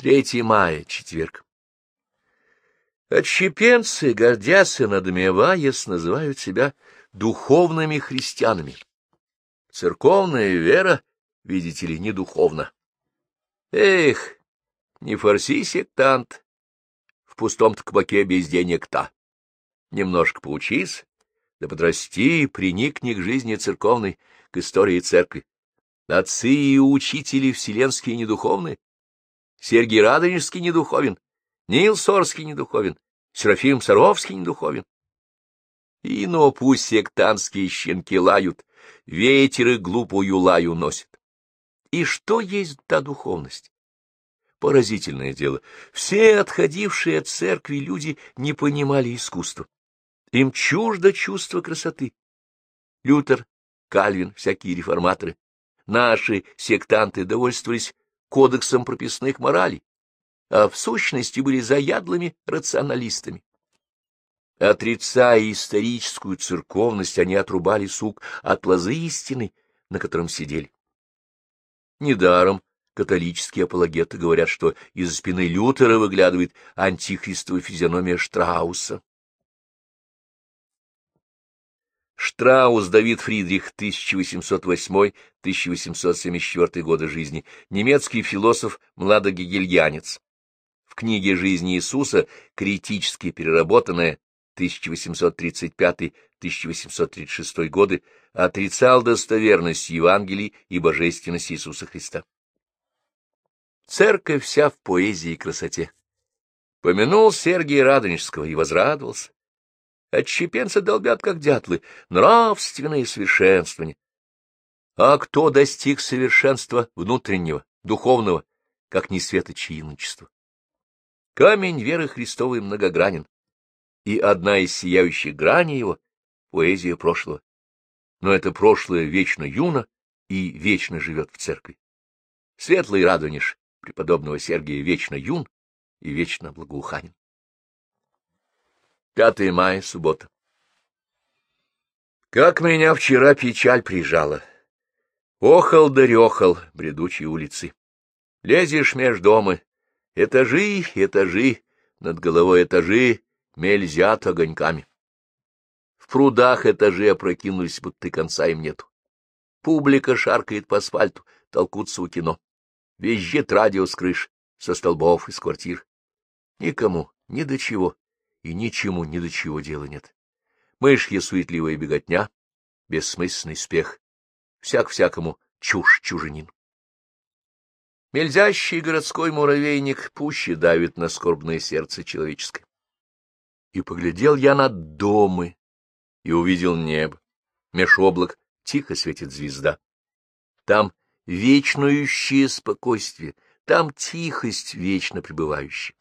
3 мая, четверг. Отщепенцы, гордясь и надмеваясь, называют себя духовными христианами. Церковная вера, видите ли, не духовна. Эх, не форси, сектант, в пустом-то без денег-то. Немножко поучись, да подрасти, приникни к жизни церковной, к истории церкви. Отцы и учители вселенские недуховны. Сергий Радонежский недуховен, Нил Сорский недуховен, Серафим Саровский недуховен. И но пусть сектантские щенки лают, ветеры глупую лаю носят. И что есть та духовность? Поразительное дело. Все отходившие от церкви люди не понимали искусства. Им чуждо чувство красоты. Лютер, Кальвин, всякие реформаторы, наши сектанты довольствовались кодексом прописных моралей, а в сущности были заядлыми рационалистами. Отрицая историческую церковность, они отрубали сук от лозы истины, на котором сидели. Недаром католические апологеты говорят, что из спины Лютера выглядывает антихристовая физиономия Штрауса. Штраус Давид Фридрих, 1808-1874 годы жизни, немецкий философ, младогегельянец. В книге «Жизнь Иисуса», критически переработанная 1835-1836 годы, отрицал достоверность Евангелий и божественность Иисуса Христа. Церковь вся в поэзии и красоте. Помянул Сергия Радонежского и возрадовался. Отщепенцы долбят, как дятлы, нравственное совершенствование. А кто достиг совершенства внутреннего, духовного, как не светочи иночества? Камень веры Христовой многогранен, и одна из сияющих граней его — поэзия прошлого. Но это прошлое вечно юно и вечно живет в церкви. Светлый радонеж преподобного Сергия вечно юн и вечно благоуханен. 5 мая, суббота. Как меня вчера печаль прижала. Охал да рехал бредучие улицы. Лезешь меж домы, этажи, этажи, над головой этажи, мельзят огоньками. В прудах этажи опрокинулись, будто конца им нету. Публика шаркает по асфальту, толкутся у кино. Визжит радио с крыш, со столбов, из квартир. Никому, ни до чего и ничему ни до чего дела нет. Мышья суетливая беготня, бессмысленный спех, всяк-всякому чушь чужинин. Мельзящий городской муравейник пуще давит на скорбное сердце человеческое. И поглядел я над домы и увидел небо. Меж облак тихо светит звезда. Там вечнующее спокойствие, там тихость вечно пребывающая.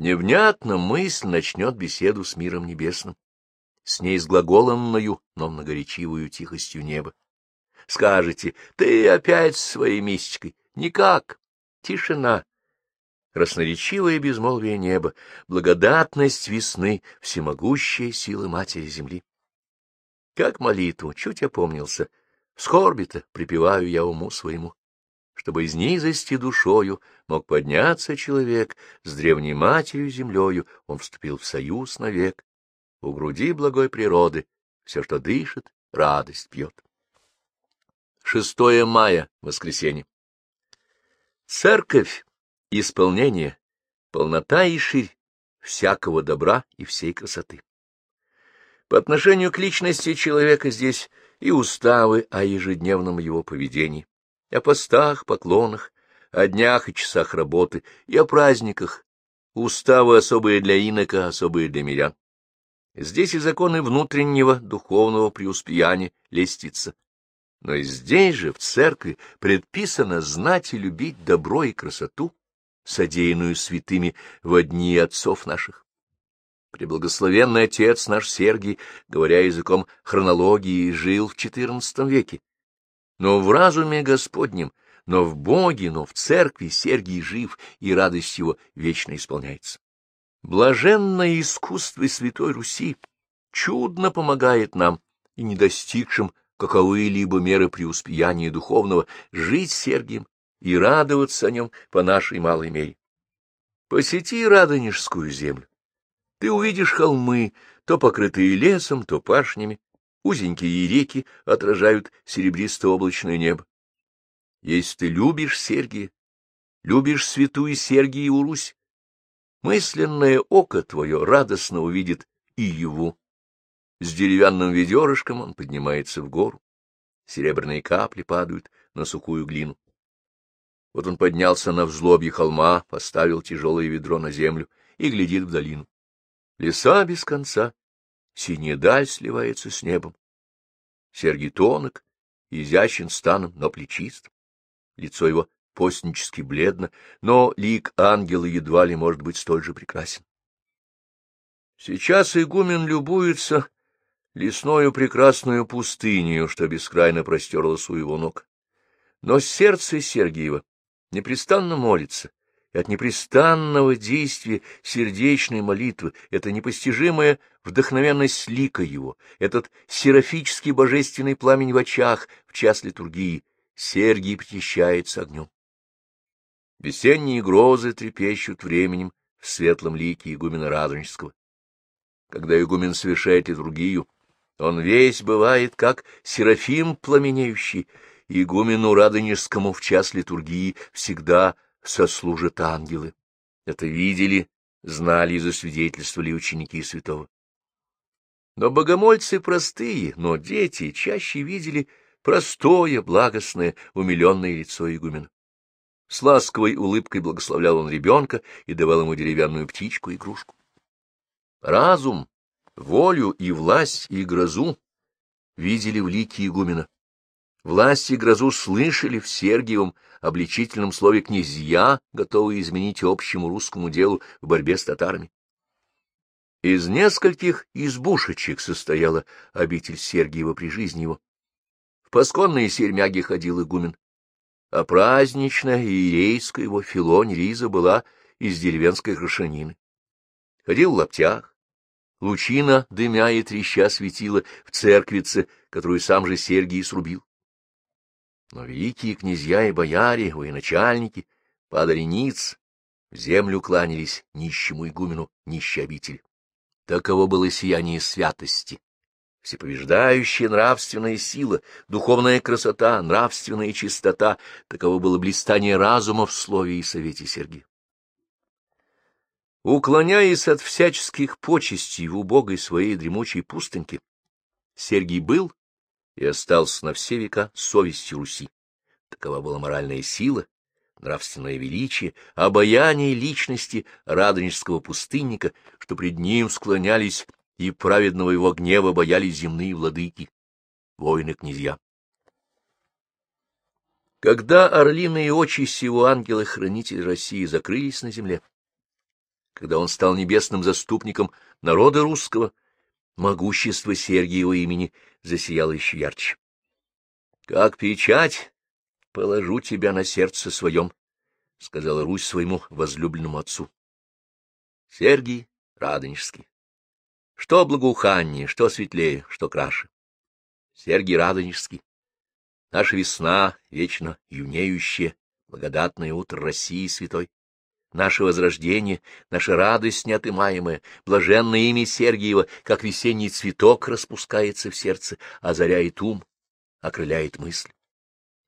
Невнятно мысль начнет беседу с миром небесным, с ней с глаголомною, но многоречивую тихостью неба. Скажете, ты опять своей мистикой. Никак. Тишина. Красноречивое безмолвие неба, благодатность весны, всемогущая сила Матери Земли. Как молитву, чуть опомнился, скорби-то припеваю я уму своему чтобы из низости душою мог подняться человек, с древней матерью землею он вступил в союз навек. У груди благой природы все, что дышит, радость пьет. 6 мая, воскресенье. Церковь — исполнение, полнота и ширь всякого добра и всей красоты. По отношению к личности человека здесь и уставы о ежедневном его поведении, о постах, поклонах, о днях и часах работы, и о праздниках, уставы особые для инока, особые для мирян. Здесь и законы внутреннего духовного преуспеяния лестица. Но и здесь же, в церкви, предписано знать и любить добро и красоту, содеянную святыми во дни отцов наших. Преблагословенный отец наш Сергий, говоря языком хронологии, жил в XIV веке, но в разуме Господнем, но в Боге, но в церкви Сергий жив, и радость его вечно исполняется. Блаженное искусство Святой Руси чудно помогает нам и не достигшим каковы-либо меры преуспеяния духовного жить Сергием и радоваться о нем по нашей малой мере. Посети Радонежскую землю. Ты увидишь холмы, то покрытые лесом, то пашнями, узенькие реки отражают серебристо-облачное небо. Если ты любишь Сергия, любишь святую Сергиеву Русь, мысленное око твое радостно увидит и его. С деревянным ведерышком он поднимается в гору. Серебряные капли падают на сухую глину. Вот он поднялся на взлобье холма, поставил тяжелое ведро на землю и глядит в долину. Леса без конца, синяя даль сливается с небом. Сергий тонок, изящен станом, но плечист. Лицо его постнически бледно, но лик ангела едва ли может быть столь же прекрасен. Сейчас игумен любуется лесною прекрасную пустынью, что бескрайно простерлась у его ног. Но сердце Сергиева непрестанно молится, от непрестанного действия сердечной молитвы эта непостижимая вдохновенность лика его, этот серафический божественный пламень в очах в час литургии, Сергий причащается огнем. Весенние грозы трепещут временем в светлом лике игумена Радонежского. Когда игумен совершает литургию, он весь бывает, как серафим пламенеющий, игумену Радонежскому в час литургии всегда сослужат ангелы. Это видели, знали и засвидетельствовали ученики святого. Но богомольцы простые, но дети чаще видели простое, благостное, умиленное лицо игумена. С ласковой улыбкой благословлял он ребенка и давал ему деревянную птичку-игрушку. Разум, волю и власть и грозу видели в лике игумена. Власть и грозу слышали в Сергиевом обличительном слове князья, готовые изменить общему русскому делу в борьбе с татарами. Из нескольких избушечек состояла обитель Сергиева при жизни его. В пасконные сермяги ходил игумен, а праздничная иерейская его филонь Риза была из деревенской грошанины. Ходил в лаптях, лучина, дымя и треща светила в церквице, которую сам же Сергий срубил. Но великие князья и бояре, военачальники, падали ниц, в землю кланялись нищему игумену нищей обители. Таково было сияние святости. Всеповеждающая нравственная сила, духовная красота, нравственная чистота — таково было блистание разума в слове и совете Сергия. Уклоняясь от всяческих почестей в убогой своей дремучей пустыньке, Сергий был и остался на все века совестью Руси. Такова была моральная сила, нравственное величие, обаяние личности радонежского пустынника, что пред ним склонялись и праведного его гнева боялись земные владыки, воины-князья. Когда орлиные очи сего ангела-хранителя России закрылись на земле, когда он стал небесным заступником народа русского, могущество Сергиева имени засияло еще ярче. — Как печать, положу тебя на сердце своем, — сказала Русь своему возлюбленному отцу. Сергий Радонежский. Что благоуханнее, что светлее, что краше. Сергий Радонежский. Наша весна, вечно юнеющая, благодатное утро России святой наше возрождение, наша радость неотымаемая, блаженное имя Сергиева, как весенний цветок распускается в сердце, озаряет ум, окрыляет мысль.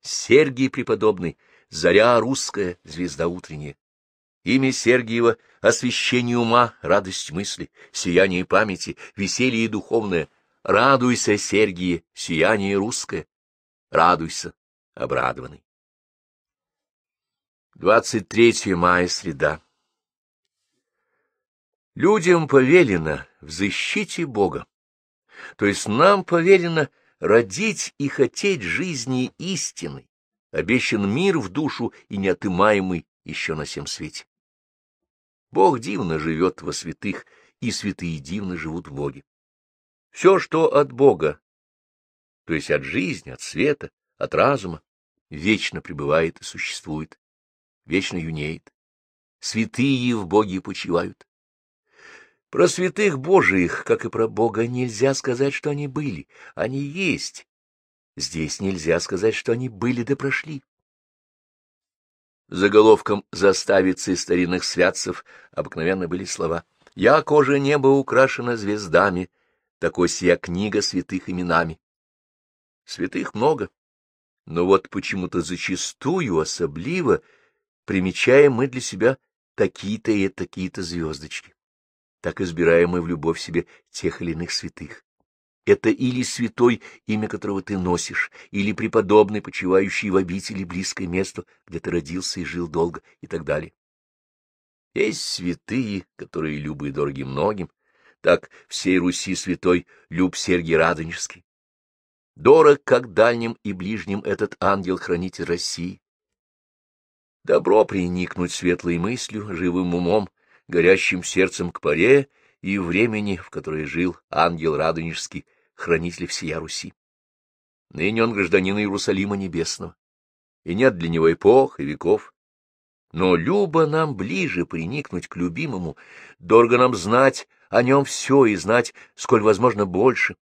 Сергий преподобный, заря русская, звезда утренняя. Имя Сергиева — освещение ума, радость мысли, сияние памяти, веселье духовное. Радуйся, Сергие, сияние русское. Радуйся, обрадованный. 23 мая, среда. Людям повелено в защите Бога, то есть нам повелено родить и хотеть жизни истины, обещан мир в душу и неотымаемый еще на всем свете. Бог дивно живет во святых, и святые дивно живут в Боге. Все, что от Бога, то есть от жизни, от света, от разума, вечно пребывает и существует вечно юнеет. Святые в Боге почивают. Про святых Божиих, как и про Бога, нельзя сказать, что они были. Они есть. Здесь нельзя сказать, что они были да прошли. Заголовком заставицы старинных святцев обыкновенно были слова «Я кожа неба украшена звездами, такой сия книга святых именами». Святых много, но вот почему-то зачастую особливо примечаем мы для себя такие-то и такие-то звездочки. Так избираем мы в любовь себе тех или иных святых. Это или святой, имя которого ты носишь, или преподобный, почивающий в обители близкое место, где ты родился и жил долго, и так далее. Есть святые, которые любы и дороги многим, так всей Руси святой Люб Сергий Радонежский. Дорог, как дальним и ближним, этот ангел-хранитель России. Добро приникнуть светлой мыслью, живым умом, горящим сердцем к паре и времени, в которое жил ангел Радонежский, хранитель всея Руси. Ныне он гражданин Иерусалима Небесного, и нет для него эпох и веков. Но любо нам ближе приникнуть к любимому, дорого нам знать о нем все и знать, сколь возможно, больше.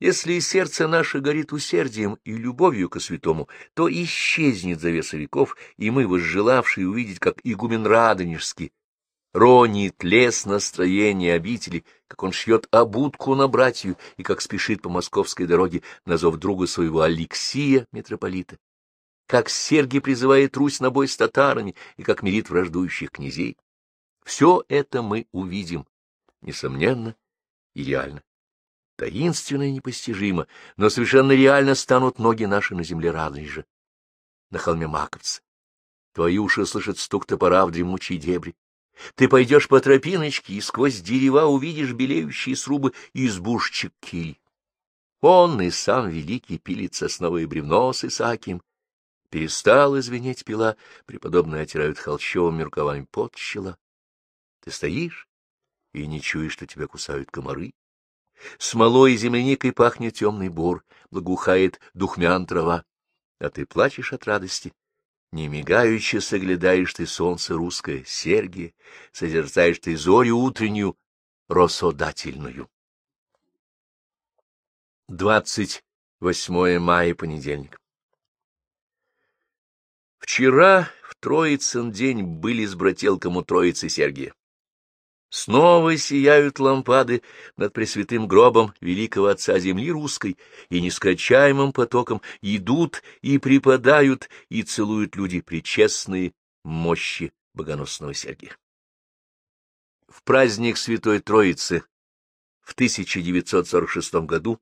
Если сердце наше горит усердием и любовью ко святому, то исчезнет завеса веков, и мы, возжелавшие увидеть, как игумен Радонежский, ронит лес настроение обители, как он шьет обудку на братью и как спешит по московской дороге на зов друга своего Алексия, митрополита, как Сергий призывает Русь на бой с татарами и как мирит враждующих князей. Все это мы увидим, несомненно и реально. Таинственно и непостижимо, но совершенно реально станут ноги наши на земле Радонежа, на холме Маковца. Твои уши слышат стук топора в дремучей дебри. Ты пойдешь по тропиночке, и сквозь дерева увидишь белеющие срубы избушечек киль. Он и сам великий пилит сосновое бревно с Исаакием. Перестал извинеть пила, преподобные отирают холщовыми рукавами под щела. Ты стоишь и не чуешь, что тебя кусают комары. Смолой и земляникой пахнет темный бор, благоухает духмян трава, а ты плачешь от радости не мигаючи соглядаешь ты солнце русское, Сергия, созерцаешь ты зорю утреннюю, росодательную. 28 мая, понедельник. Вчера в Троицын день были с брателком у Троицы Сергия. Снова сияют лампады над пресвятым гробом великого отца земли русской, и нескончаемым потоком идут и припадают и целуют люди причестные мощи богоносного Сергия. В праздник Святой Троицы в 1946 году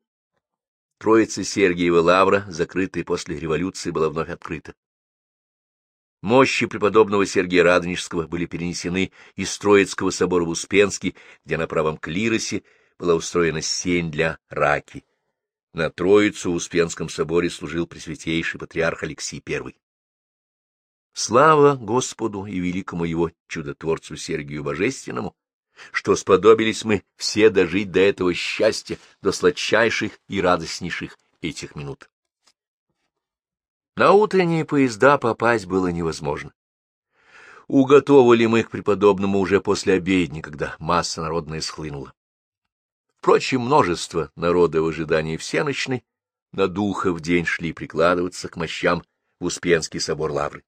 Троица Сергиева Лавра, закрытая после революции, была вновь открыта. Мощи преподобного Сергия Радонежского были перенесены из Троицкого собора в Успенский, где на правом клиросе была устроена сень для раки. На Троицу в Успенском соборе служил Пресвятейший патриарх Алексий I. Слава Господу и великому его чудотворцу Сергию Божественному, что сподобились мы все дожить до этого счастья, до сладчайших и радостнейших этих минут. На утренние поезда попасть было невозможно. Уготовили мы их преподобному уже после обедни, когда масса народная схлынула. Впрочем, множество народа в ожидании всеночной на духа в день шли прикладываться к мощам в Успенский собор Лавры.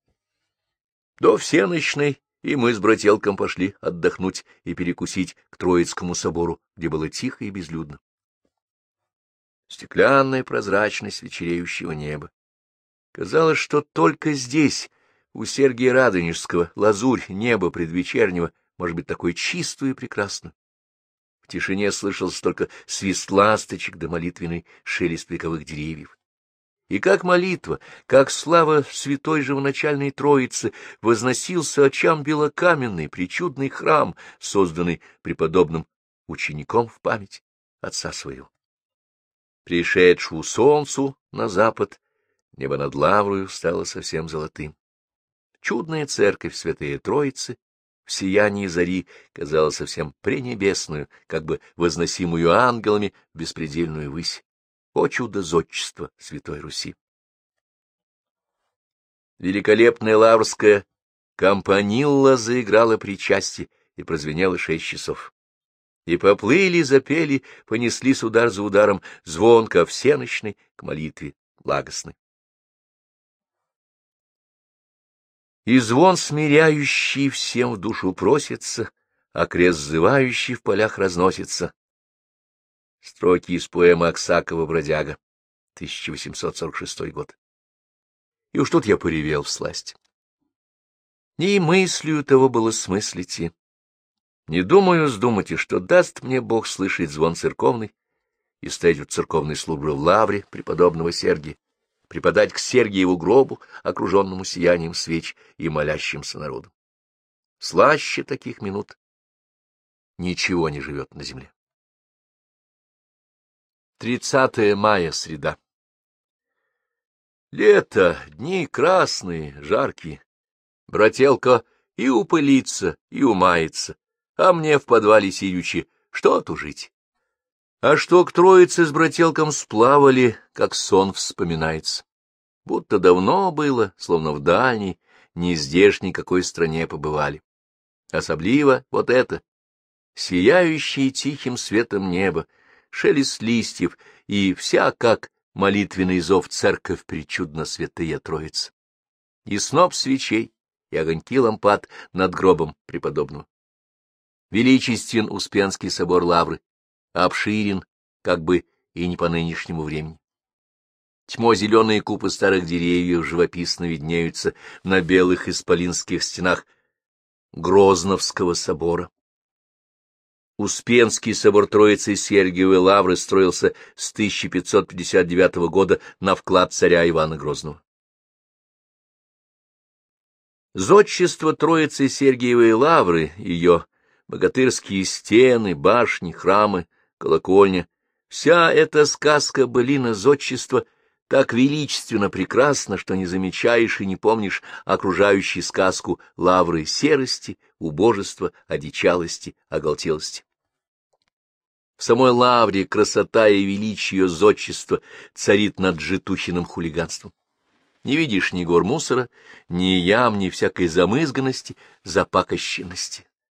До всеночной и мы с брателком пошли отдохнуть и перекусить к Троицкому собору, где было тихо и безлюдно. Стеклянная прозрачность вечереющего неба, Казалось, что только здесь, у Сергия Радонежского, лазурь неба предвечернего может быть такой чистую и прекрасную. В тишине слышался только свист ласточек да молитвенный шелест вековых деревьев. И как молитва, как слава святой живоначальной Троицы возносился очам белокаменный причудный храм, созданный преподобным учеником в память отца своего. Пришедшему солнцу на запад Небо над Лаврою стало совсем золотым. Чудная церковь Святые Троицы в сиянии зари казалась совсем пренебесную, как бы возносимую ангелами в беспредельную высь. О чудо зодчества Святой Руси! Великолепная лаврская компанилла заиграла причастие и прозвенела шесть часов. И поплыли, запели, понеслись удар за ударом, звонко всеночный к молитве благостной. И звон смиряющий всем в душу просится, а крест зывающий в полях разносится. Строки из поэмы Аксакова «Бродяга», 1846 год. И уж тут я поревел в сласть. Не мыслью того было смыслите. Не думаю сдумать, и что даст мне Бог слышать звон церковный и стоять в церковной службе в лавре преподобного Сергия, преподать к Сергиеву гробу, окруженному сиянием свеч и молящимся народом. Слаще таких минут ничего не живет на земле. 30 мая, среда. Лето, дни красные, жаркие. Брателка и упылится, и умается, а мне в подвале сидячи, что тужить? А что к троице с брателком сплавали, как сон вспоминается. Будто давно было, словно в дальней, нездешней какой стране побывали. Особливо вот это, сияющее тихим светом небо, шелест листьев и вся, как молитвенный зов церковь причудно святые троиц. И сноп свечей, и огоньки лампад над гробом преподобного. Величествен Успенский собор Лавры, обширен, как бы и не по нынешнему времени. Тьмо зеленые купы старых деревьев живописно виднеются на белых исполинских стенах Грозновского собора. Успенский собор Троицы Сергиевой Лавры строился с 1559 года на вклад царя Ивана Грозного. Зодчество Троицы Сергиевой Лавры, ее богатырские стены, башни, храмы, колокольня. Вся эта сказка-былина зодчества так величественно прекрасна, что не замечаешь и не помнишь окружающей сказку лавры серости, убожества, одичалости, оголтелости. В самой лавре красота и величие зодчества царит над житухиным хулиганством. Не видишь ни гор мусора, ни ям, ни всякой замызганности, запакощенности.